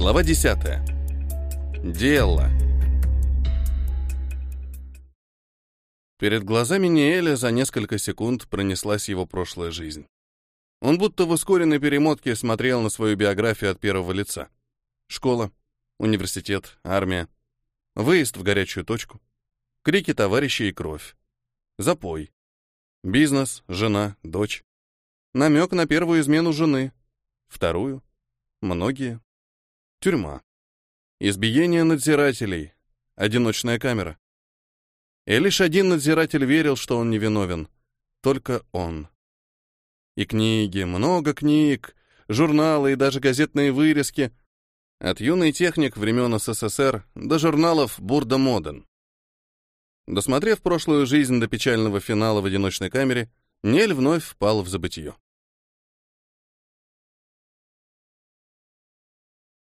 Глава 10. Дело. Перед глазами Ниэля за несколько секунд пронеслась его прошлая жизнь. Он будто в ускоренной перемотке смотрел на свою биографию от первого лица. Школа, университет, армия, выезд в горячую точку, крики товарищей и кровь, запой, бизнес, жена, дочь, намек на первую измену жены, вторую, многие, Тюрьма. Избиение надзирателей. Одиночная камера. И лишь один надзиратель верил, что он невиновен. Только он. И книги, много книг, журналы и даже газетные вырезки. От юный техник времен СССР до журналов «Бурда Моден». Досмотрев прошлую жизнь до печального финала в одиночной камере, Нель вновь впал в забытье.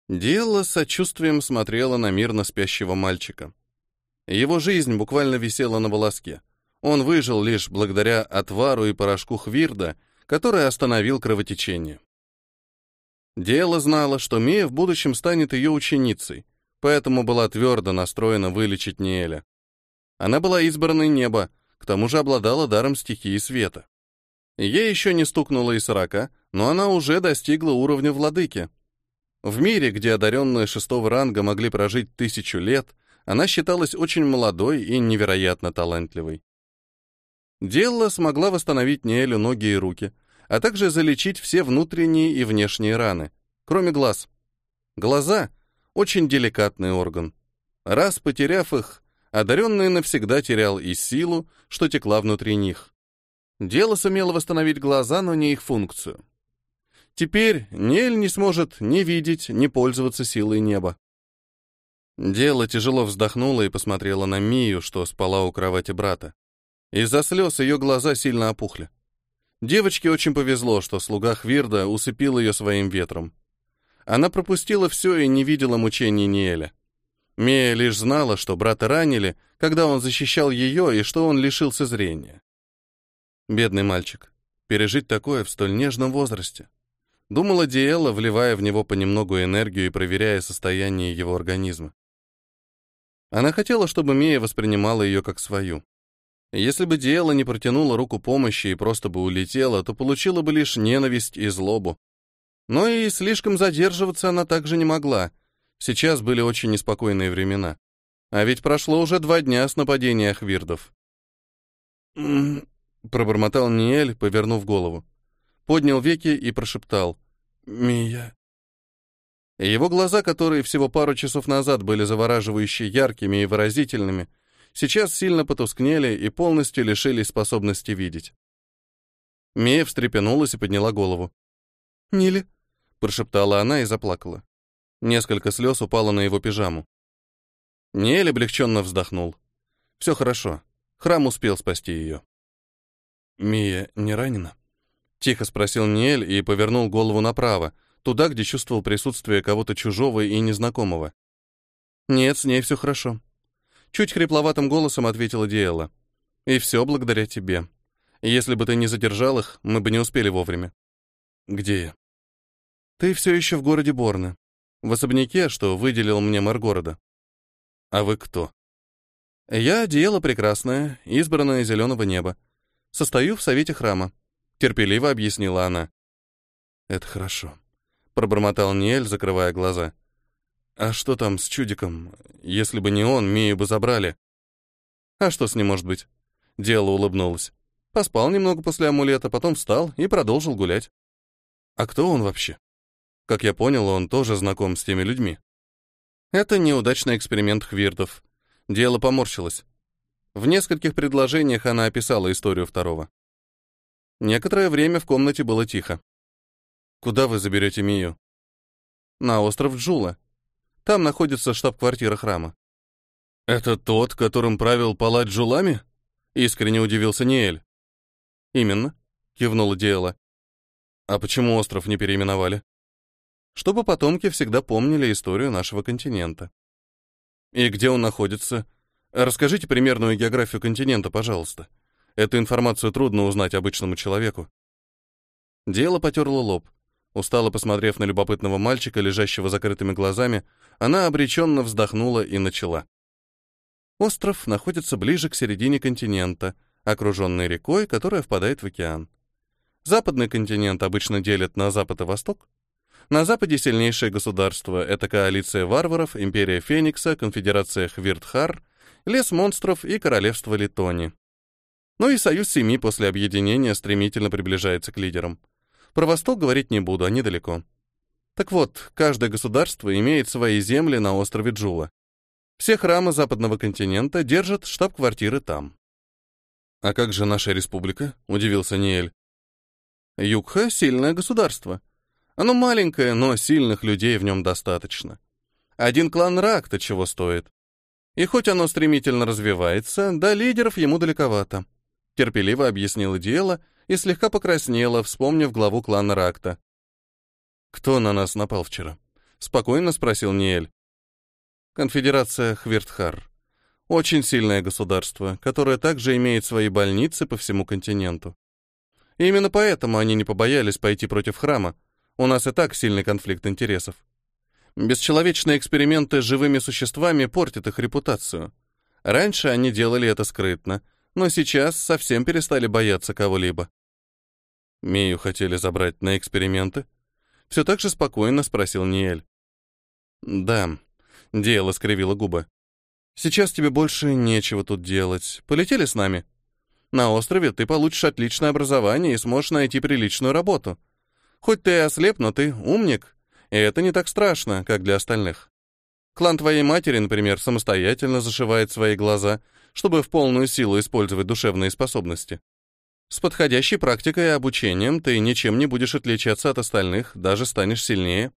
Диэлла с сочувствием смотрела на мирно спящего мальчика. Его жизнь буквально висела на волоске. Он выжил лишь благодаря отвару и порошку Хвирда, который остановил кровотечение. Диэлла знала, что Мия в будущем станет ее ученицей, поэтому была твердо настроена вылечить Ниэля. Она была избранной неба, к тому же обладала даром стихии света. Ей еще не стукнуло и сорока, но она уже достигла уровня владыки, в мире, где одаренные шестого ранга могли прожить тысячу лет, она считалась очень молодой и невероятно талантливой. Делла смогла восстановить Неэлю ноги и руки, а также залечить все внутренние и внешние раны, кроме глаз. Глаза — очень деликатный орган. Раз потеряв их, одаренный навсегда терял и силу, что текла внутри них. Дело сумело восстановить глаза, но не их функцию. Теперь Нель не сможет ни видеть, ни пользоваться силой неба. Дело тяжело вздохнула и посмотрела на Мию, что спала у кровати брата. Из-за слез ее глаза сильно опухли. Девочке очень повезло, что слуга Хвирда усыпил ее своим ветром. Она пропустила все и не видела мучений Ниэля. Мия лишь знала, что брата ранили, когда он защищал ее и что он лишился зрения. Бедный мальчик. Пережить такое в столь нежном возрасте. Думала Диэла, вливая в него понемногу энергию и проверяя состояние его организма. Она хотела, чтобы Мия воспринимала ее как свою. Если бы Диэла не протянула руку помощи и просто бы улетела, то получила бы лишь ненависть и злобу. Но и слишком задерживаться она также не могла. Сейчас были очень неспокойные времена. А ведь прошло уже два дня с нападения Ахвирдов. пробормотал Ниэль, повернув голову поднял веки и прошептал «Мия». Его глаза, которые всего пару часов назад были завораживающе яркими и выразительными, сейчас сильно потускнели и полностью лишились способности видеть. Мия встрепенулась и подняла голову. «Нили», — прошептала она и заплакала. Несколько слез упало на его пижаму. Ниэль облегченно вздохнул. «Все хорошо. Храм успел спасти ее». «Мия не ранена?» Тихо спросил Ниэль и повернул голову направо, туда, где чувствовал присутствие кого-то чужого и незнакомого. «Нет, с ней все хорошо». Чуть хрипловатым голосом ответила Диэла. «И все благодаря тебе. Если бы ты не задержал их, мы бы не успели вовремя». «Где я?» «Ты все еще в городе Борны. В особняке, что выделил мне мэр города». «А вы кто?» «Я Диэла Прекрасная, избранная Зеленого Неба. Состою в совете храма терпеливо объяснила она. Это хорошо, пробормотал Ниэль, закрывая глаза. А что там с чудиком? Если бы не он, Мию бы забрали. А что с ним может быть? Дело улыбнулась. Поспал немного после амулета, потом встал и продолжил гулять. А кто он вообще? Как я понял, он тоже знаком с теми людьми. Это неудачный эксперимент Хвирдов. Дело поморщилось. В нескольких предложениях она описала историю второго. Некоторое время в комнате было тихо. «Куда вы заберете Мию?» «На остров Джула. Там находится штаб-квартира храма». «Это тот, которым правил палать Джулами?» — искренне удивился Ниэль. «Именно», — кивнула Диэла. «А почему остров не переименовали?» «Чтобы потомки всегда помнили историю нашего континента». «И где он находится? Расскажите примерную географию континента, пожалуйста», Эту информацию трудно узнать обычному человеку. Дело потерло лоб. Устало посмотрев на любопытного мальчика, лежащего закрытыми глазами, она обреченно вздохнула и начала. Остров находится ближе к середине континента, окруженный рекой, которая впадает в океан. Западный континент обычно делят на запад и восток. На западе сильнейшее государство — это коалиция варваров, империя Феникса, конфедерация Хвиртхар, лес монстров и королевство Литони. Ну и союз семи после объединения стремительно приближается к лидерам. Про Восток говорить не буду, они далеко. Так вот, каждое государство имеет свои земли на острове Джула. Все храмы западного континента держат штаб-квартиры там. «А как же наша республика?» — удивился Ниэль. «Югха — сильное государство. Оно маленькое, но сильных людей в нем достаточно. Один клан Ракта чего стоит. И хоть оно стремительно развивается, до лидеров ему далековато», — терпеливо объяснила дело — и слегка покраснела, вспомнив главу клана Ракта. «Кто на нас напал вчера?» — спокойно спросил Ниэль. «Конфедерация Хвиртхар. Очень сильное государство, которое также имеет свои больницы по всему континенту. И именно поэтому они не побоялись пойти против храма. У нас и так сильный конфликт интересов. Бесчеловечные эксперименты с живыми существами портят их репутацию. Раньше они делали это скрытно, но сейчас совсем перестали бояться кого-либо. Мию хотели забрать на эксперименты? Все так же спокойно спросил Ниэль. Да, дело скривило губы. Сейчас тебе больше нечего тут делать. Полетели с нами? На острове ты получишь отличное образование и сможешь найти приличную работу. Хоть ты и ослеп, но ты умник, и это не так страшно, как для остальных. Клан твоей матери, например, самостоятельно зашивает свои глаза, чтобы в полную силу использовать душевные способности. С подходящей практикой и обучением ты ничем не будешь отличаться от остальных, даже станешь сильнее.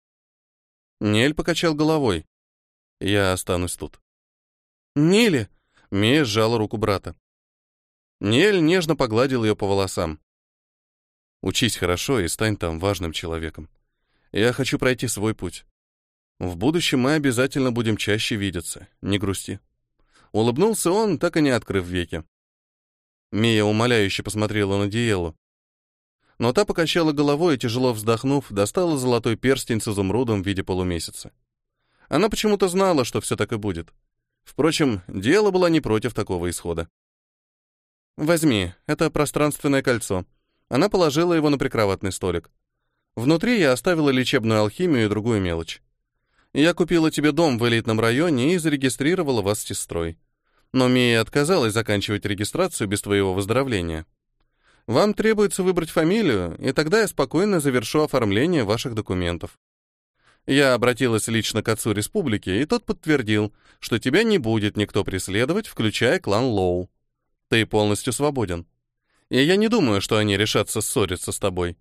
Нель покачал головой. Я останусь тут. Нели! Мия сжала руку брата. Нель нежно погладил ее по волосам. Учись хорошо и стань там важным человеком. Я хочу пройти свой путь. В будущем мы обязательно будем чаще видеться, не грусти. Улыбнулся он, так и не открыв веки. Мия умоляюще посмотрела на Диелу. Но та покачала головой и, тяжело вздохнув, достала золотой перстень с изумрудом в виде полумесяца. Она почему-то знала, что все так и будет. Впрочем, Диела была не против такого исхода. «Возьми, это пространственное кольцо». Она положила его на прикроватный столик. Внутри я оставила лечебную алхимию и другую мелочь. Я купила тебе дом в элитном районе и зарегистрировала вас с сестрой но Мия отказалась заканчивать регистрацию без твоего выздоровления. Вам требуется выбрать фамилию, и тогда я спокойно завершу оформление ваших документов. Я обратилась лично к отцу республики, и тот подтвердил, что тебя не будет никто преследовать, включая клан Лоу. Ты полностью свободен. И я не думаю, что они решатся ссориться с тобой.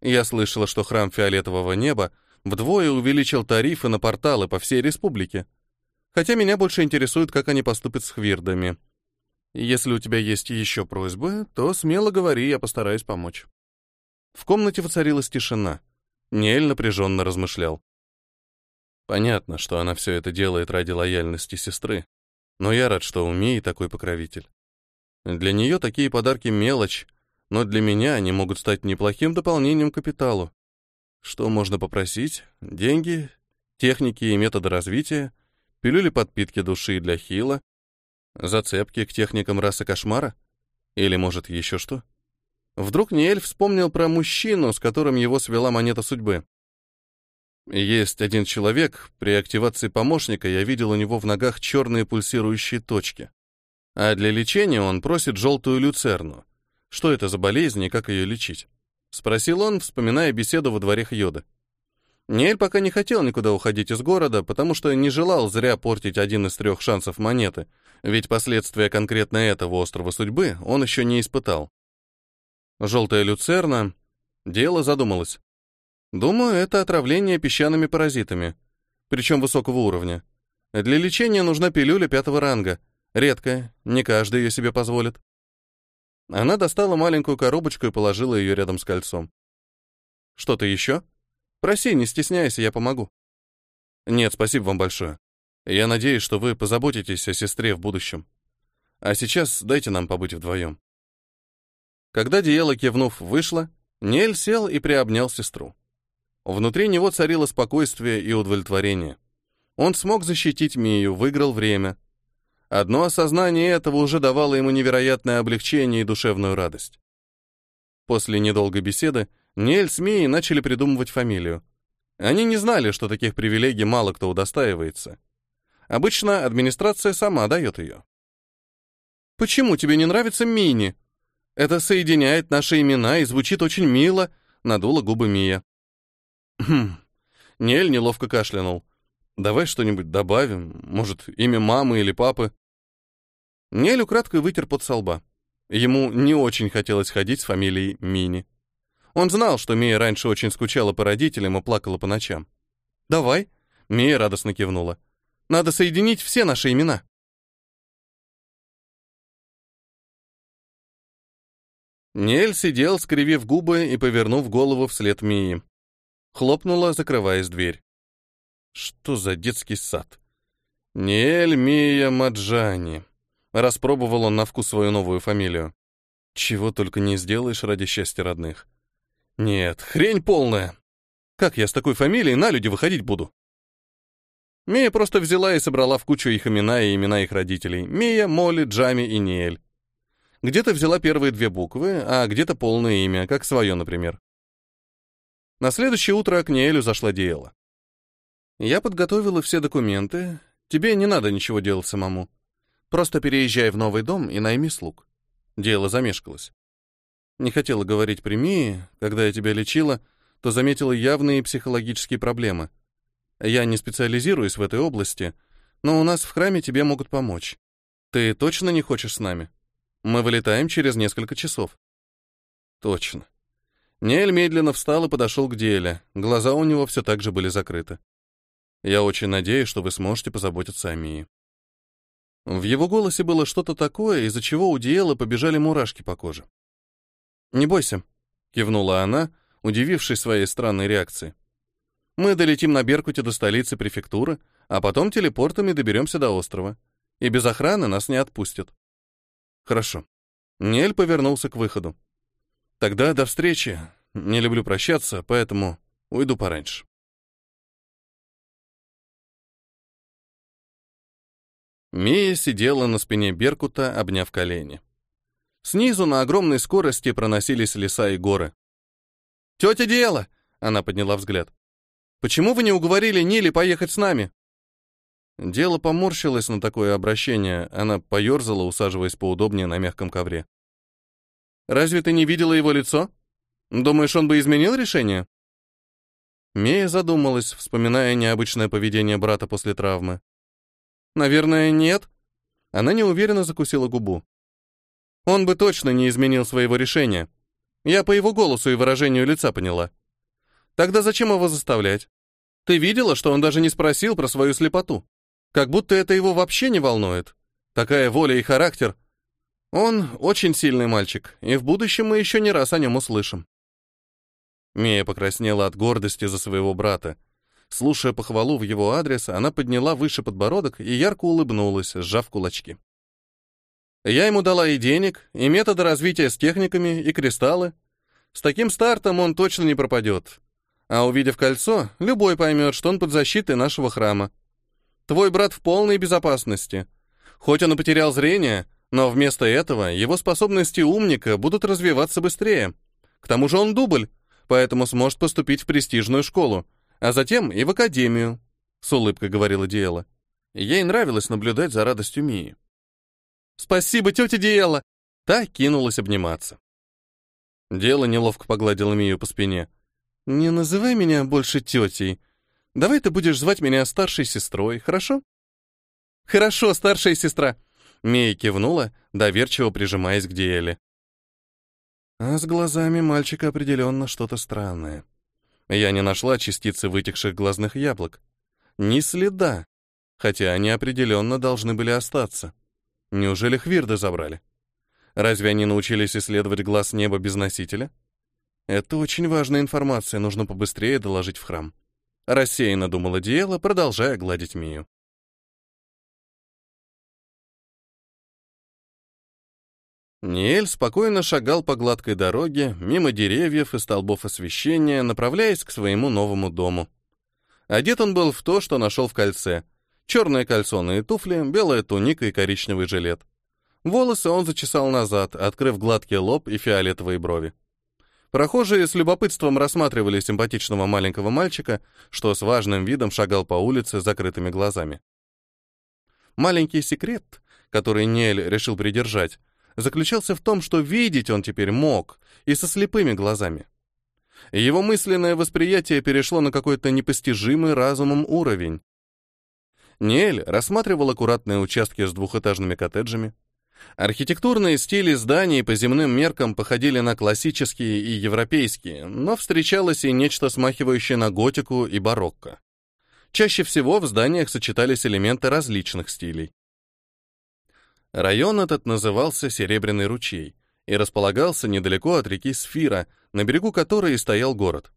Я слышала, что храм Фиолетового неба вдвое увеличил тарифы на порталы по всей республике. Хотя меня больше интересует, как они поступят с хвирдами. Если у тебя есть еще просьбы, то смело говори, я постараюсь помочь. В комнате воцарилась тишина. Нель напряженно размышлял. Понятно, что она все это делает ради лояльности сестры, но я рад, что у Мии такой покровитель. Для нее такие подарки мелочь, но для меня они могут стать неплохим дополнением к капиталу. Что можно попросить? Деньги, техники и методы развития — пилюли подпитки души для хила, зацепки к техникам расы кошмара? Или, может, еще что? Вдруг Ниэль вспомнил про мужчину, с которым его свела монета судьбы. Есть один человек, при активации помощника я видел у него в ногах черные пульсирующие точки. А для лечения он просит желтую люцерну. Что это за болезнь и как ее лечить? Спросил он, вспоминая беседу во дворе Хьода. Нель пока не хотел никуда уходить из города, потому что не желал зря портить один из трех шансов монеты, ведь последствия конкретно этого острова судьбы он еще не испытал. Желтая люцерна. Дело задумалось. Думаю, это отравление песчаными паразитами, причем высокого уровня. Для лечения нужна пилюля пятого ранга. Редкая, не каждый ее себе позволит. Она достала маленькую коробочку и положила ее рядом с кольцом. Что-то еще? Проси, не стесняйся, я помогу. Нет, спасибо вам большое. Я надеюсь, что вы позаботитесь о сестре в будущем. А сейчас дайте нам побыть вдвоем. Когда Диела, кивнув, вышла, Нель сел и приобнял сестру. Внутри него царило спокойствие и удовлетворение. Он смог защитить Мию, выиграл время. Одно осознание этого уже давало ему невероятное облегчение и душевную радость. После недолгой беседы Ниэль с Мией начали придумывать фамилию. Они не знали, что таких привилегий мало кто удостаивается. Обычно администрация сама дает ее. «Почему тебе не нравится Мини? Это соединяет наши имена и звучит очень мило», — надула губы Мия. «Хм». Нель неловко кашлянул. «Давай что-нибудь добавим. Может, имя мамы или папы?» Нель украдкой вытер под со лба. Ему не очень хотелось ходить с фамилией Мини. Он знал, что Мия раньше очень скучала по родителям и плакала по ночам. «Давай», — Мия радостно кивнула. «Надо соединить все наши имена». Нель сидел, скривив губы и повернув голову вслед Мии. Хлопнула, закрываясь дверь. Что за детский сад? Нель Мия Маджани. Распробовал он на вкус свою новую фамилию. Чего только не сделаешь ради счастья родных. Нет, хрень полная. Как я с такой фамилией на люди выходить буду? Мия просто взяла и собрала в кучу их имена и имена их родителей. Мия, Молли, Джами и Ниэль. Где-то взяла первые две буквы, а где-то полное имя, как свое, например. На следующее утро к Ниэлю зашла Диэла. «Я подготовила все документы. Тебе не надо ничего делать самому. Просто переезжай в новый дом и найми слуг». Диэла замешкалась. Не хотела говорить при Мии, когда я тебя лечила, то заметила явные психологические проблемы. Я не специализируюсь в этой области, но у нас в храме тебе могут помочь. Ты точно не хочешь с нами? Мы вылетаем через несколько часов. Точно. Нель медленно встал и подошел к Деле. Глаза у него все так же были закрыты. Я очень надеюсь, что вы сможете позаботиться о Мии. В его голосе было что-то такое, из-за чего у Диэлы побежали мурашки по коже. «Не бойся», — кивнула она, удивившись своей странной реакции. «Мы долетим на Беркуте до столицы префектуры, а потом телепортами доберемся до острова. И без охраны нас не отпустят». «Хорошо». Нель повернулся к выходу. Тогда до встречи. Не люблю прощаться, поэтому уйду пораньше. Мия сидела на спине Беркута, обняв колени. Снизу на огромной скорости проносились леса и горы. «Тетя Диэла!» — она подняла взгляд. «Почему вы не уговорили Нили поехать с нами?» Дело поморщилось на такое обращение, она поерзала, усаживаясь поудобнее на мягком ковре. Разве ты не видела его лицо? Думаешь, он бы изменил решение?» Мия задумалась, вспоминая необычное поведение брата после травмы. «Наверное, нет». Она неуверенно закусила губу. «Он бы точно не изменил своего решения. Я по его голосу и выражению лица поняла. Тогда зачем его заставлять? Ты видела, что он даже не спросил про свою слепоту? Как будто это его вообще не волнует. Такая воля и характер — он очень сильный мальчик, и в будущем мы еще не раз о нем услышим. Мия покраснела от гордости за своего брата. Слушая похвалу в его адрес, она подняла выше подбородок и ярко улыбнулась, сжав кулачки. Я ему дала и денег, и методы развития с техниками, и кристаллы. С таким стартом он точно не пропадет. А увидев кольцо, любой поймет, что он под защитой нашего храма. Твой брат в полной безопасности. Хоть он и потерял зрение, но вместо этого его способности умника будут развиваться быстрее. К тому же он дубль, поэтому сможет поступить в престижную школу, а затем и в академию, с улыбкой говорила Диэла. Ей нравилось наблюдать за радостью Мии. «Спасибо, тетя Диэла!» Та кинулась обниматься. Диэла неловко погладила Мию по спине. «Не называй меня больше тетей. Давай ты будешь звать меня старшей сестрой, хорошо?» «Хорошо, старшая сестра», Мия кивнула, доверчиво прижимаясь к Диэле. А с глазами мальчика определенно что-то странное. Я не нашла частицы вытекших глазных яблок. Ни следа, хотя они определенно должны были остаться. Неужели Хвирды забрали? Разве они научились исследовать глаз неба без носителя? Это очень важная информация, нужно побыстрее доложить в храм. Рассеянно думала Диэла, продолжая гладить Мию. Ниэль спокойно шагал по гладкой дороге, мимо деревьев и столбов освещения, направляясь к своему новому дому. Одет он был в то, что нашел в кольце. Черные кальсоны и туфли, белая туника и коричневый жилет. Волосы он зачесал назад, открыв гладкий лоб и фиолетовые брови. Прохожие с любопытством рассматривали симпатичного маленького мальчика, что с важным видом шагал по улице с закрытыми глазами. Маленький секрет, который Нель решил придержать, заключался в том, что видеть он теперь мог, и со слепыми глазами. Его мысленное восприятие перешло на какой-то непостижимый разумом уровень. Нель рассматривал аккуратные участки с двухэтажными коттеджами. Архитектурные стили зданий по земным меркам походили на классические и европейские, но встречалось и нечто смахивающее на готику и барокко. Чаще всего в зданиях сочетались элементы различных стилей. Район этот назывался Серебряный ручей и располагался недалеко от реки Сфира, на берегу которой и стоял город.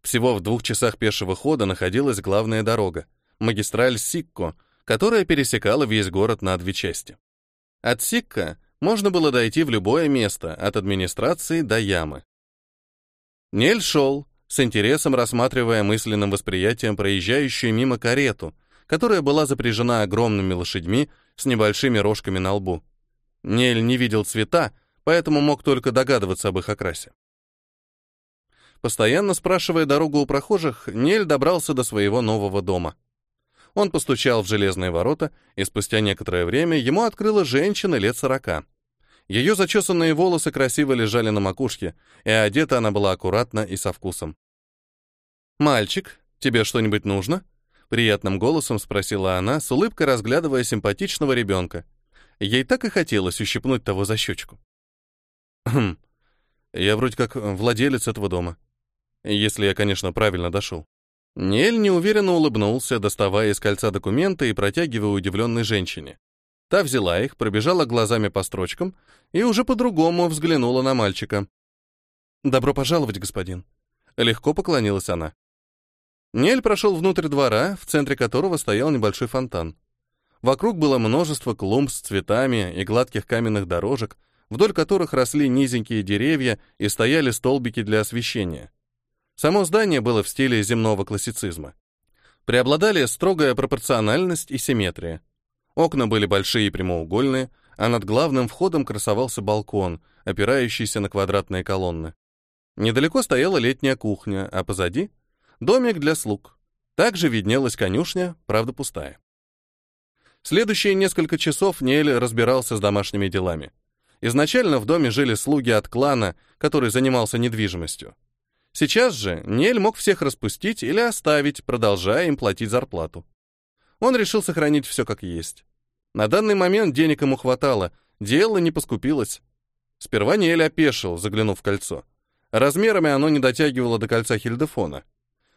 Всего в двух часах пешего хода находилась главная дорога, магистраль Сикко, которая пересекала весь город на две части. От Сикко можно было дойти в любое место, от администрации до ямы. Нель шел, с интересом рассматривая мысленным восприятием проезжающую мимо карету, которая была запряжена огромными лошадьми с небольшими рожками на лбу. Нель не видел цвета, поэтому мог только догадываться об их окрасе. Постоянно спрашивая дорогу у прохожих, Нель добрался до своего нового дома. Он постучал в железные ворота, и спустя некоторое время ему открыла женщина лет сорока. Ее зачесанные волосы красиво лежали на макушке, и одета она была аккуратно и со вкусом. «Мальчик, тебе что-нибудь нужно?» Приятным голосом спросила она, с улыбкой разглядывая симпатичного ребенка. Ей так и хотелось ущипнуть того за щечку. «Хм, я вроде как владелец этого дома. Если я, конечно, правильно дошел». Нель неуверенно улыбнулся, доставая из кольца документы и протягивая удивленной женщине. Та взяла их, пробежала глазами по строчкам и уже по-другому взглянула на мальчика. «Добро пожаловать, господин». Легко поклонилась она. Нель прошел внутрь двора, в центре которого стоял небольшой фонтан. Вокруг было множество клумб с цветами и гладких каменных дорожек, вдоль которых росли низенькие деревья и стояли столбики для освещения. Само здание было в стиле земного классицизма. Преобладали строгая пропорциональность и симметрия. Окна были большие и прямоугольные, а над главным входом красовался балкон, опирающийся на квадратные колонны. Недалеко стояла летняя кухня, а позади домик для слуг. Также виднелась конюшня, правда пустая. Следующие несколько часов Ниэль разбирался с домашними делами. Изначально в доме жили слуги от клана, который занимался недвижимостью. Сейчас же Ниэль мог всех распустить или оставить, продолжая им платить зарплату. Он решил сохранить все как есть. На данный момент денег ему хватало, дело не поскупилось. Сперва Ниэль опешил, заглянув в кольцо. Размерами оно не дотягивало до кольца Хильдефона.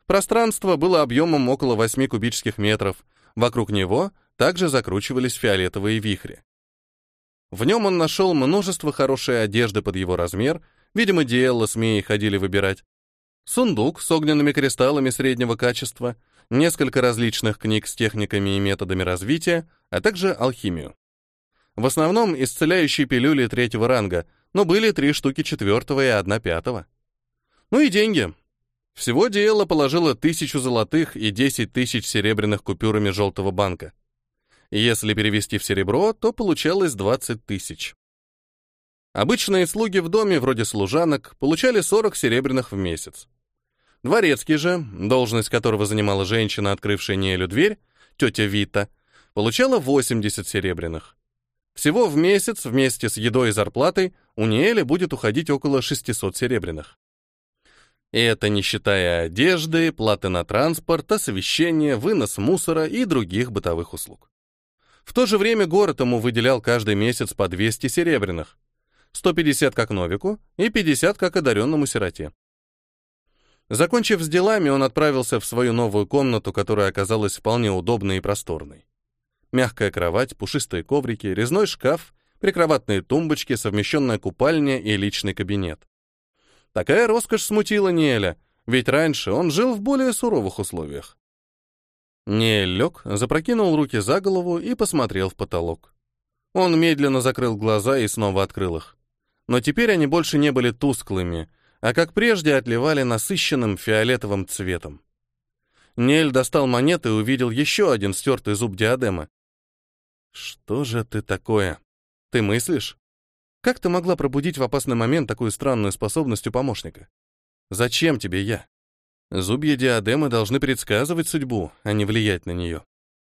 Пространство было объемом около 8 кубических метров. Вокруг него также закручивались фиолетовые вихри. В нем он нашел множество хорошей одежды под его размер, видимо, Диэлла с Мией ходили выбирать. Сундук с огненными кристаллами среднего качества, несколько различных книг с техниками и методами развития, а также алхимию. В основном исцеляющие пилюли третьего ранга, но были три штуки четвертого и одна пятого. Ну и деньги. Всего Диэла положила тысячу золотых и десять тысяч серебряных купюрами желтого банка. Если перевести в серебро, то получалось двадцать тысяч. Обычные слуги в доме, вроде служанок, получали 40 серебряных в месяц. Дворецкий же, должность которого занимала женщина, открывшая Неэлю дверь, тетя Вита, получала 80 серебряных. Всего в месяц вместе с едой и зарплатой у Неэля будет уходить около 600 серебряных. И это не считая одежды, платы на транспорт, освещение, вынос мусора и других бытовых услуг. В то же время город ему выделял каждый месяц по 200 серебряных. 150 как Новику и 50 как одаренному сироте. Закончив с делами, он отправился в свою новую комнату, которая оказалась вполне удобной и просторной. Мягкая кровать, пушистые коврики, резной шкаф, прикроватные тумбочки, совмещенная купальня и личный кабинет. Такая роскошь смутила Неля, ведь раньше он жил в более суровых условиях. Неэль лег, запрокинул руки за голову и посмотрел в потолок. Он медленно закрыл глаза и снова открыл их. Но теперь они больше не были тусклыми, а как прежде отливали насыщенным фиолетовым цветом. Нель достал монеты и увидел еще один стертый зуб диадемы. «Что же ты такое? Ты мыслишь? Как ты могла пробудить в опасный момент такую странную способность у помощника? Зачем тебе я? Зубья диадемы должны предсказывать судьбу, а не влиять на нее».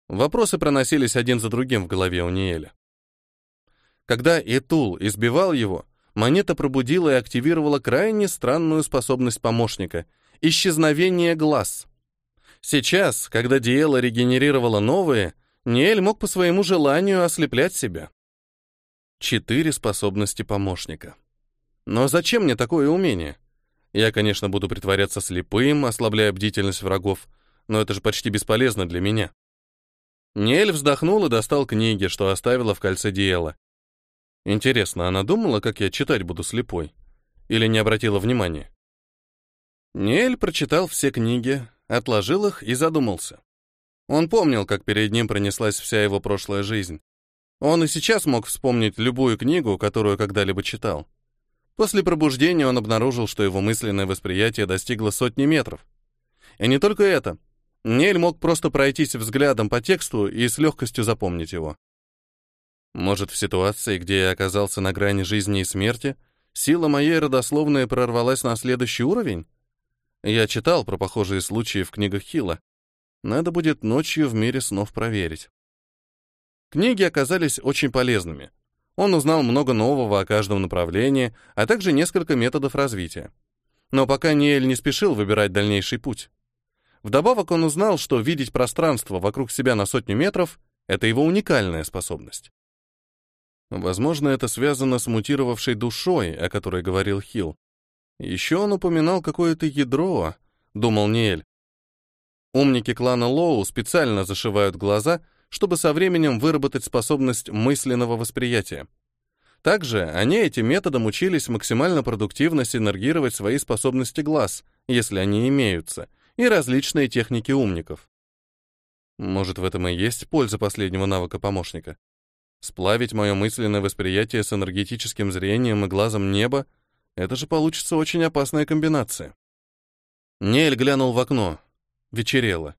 Вопросы проносились один за другим в голове у Ниэля. Когда Этул избивал его, монета пробудила и активировала крайне странную способность помощника — исчезновение глаз — Сейчас, когда Диэла регенерировала новые, Ниэль мог по своему желанию ослеплять себя. Четыре способности помощника. Но зачем мне такое умение? Я, конечно, буду притворяться слепым, ослабляя бдительность врагов, но это же почти бесполезно для меня. Ниэль вздохнул и достал книги, что оставила в кольце Диэла. Интересно, она думала, как я читать буду слепой? Или не обратила внимания? Ниэль прочитал все книги, отложил их и задумался. Он помнил, как перед ним пронеслась вся его прошлая жизнь. Он и сейчас мог вспомнить любую книгу, которую когда-либо читал. После пробуждения он обнаружил, что его мысленное восприятие достигло сотни метров. И не только это. Нель мог просто пройтись взглядом по тексту и с легкостью запомнить его. Может, в ситуации, где я оказался на грани жизни и смерти, сила моей родословной прорвалась на следующий уровень? Я читал про похожие случаи в книгах Хилла. Надо будет ночью в мире снов проверить. Книги оказались очень полезными. Он узнал много нового о каждом направлении, а также несколько методов развития. Но пока Ниэль не спешил выбирать дальнейший путь. Вдобавок он узнал, что видеть пространство вокруг себя на сотню метров — это его уникальная способность. Возможно, это связано с мутировавшей душой, о которой говорил Хилл. Еще он упоминал какое-то ядро, думал Ниэль. Умники клана Лоу специально зашивают глаза, чтобы со временем выработать способность мысленного восприятия. Также они этим методом учились максимально продуктивно синергировать свои способности глаз, если они имеются, и различные техники умников. Может, в этом и есть польза последнего навыка помощника? Сплавить мое мысленное восприятие с энергетическим зрением и глазом неба — это же получится очень опасная комбинация. Нель глянул в окно. Вечерело.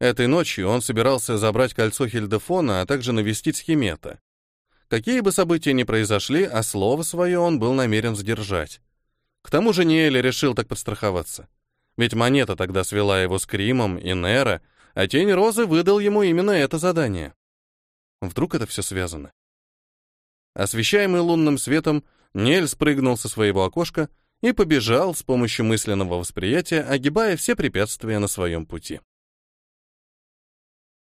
Этой ночью он собирался забрать кольцо Хильдефона, а также навестить Схимета. Какие бы события ни произошли, а слово свое он был намерен сдержать. К тому же Ниэль решил так подстраховаться. Ведь монета тогда свела его с Кримом и Нера, а Тень Розы выдал ему именно это задание. Вдруг это все связано? Освещаемый лунным светом, Нель спрыгнул со своего окошка и побежал с помощью мысленного восприятия, огибая все препятствия на своем пути.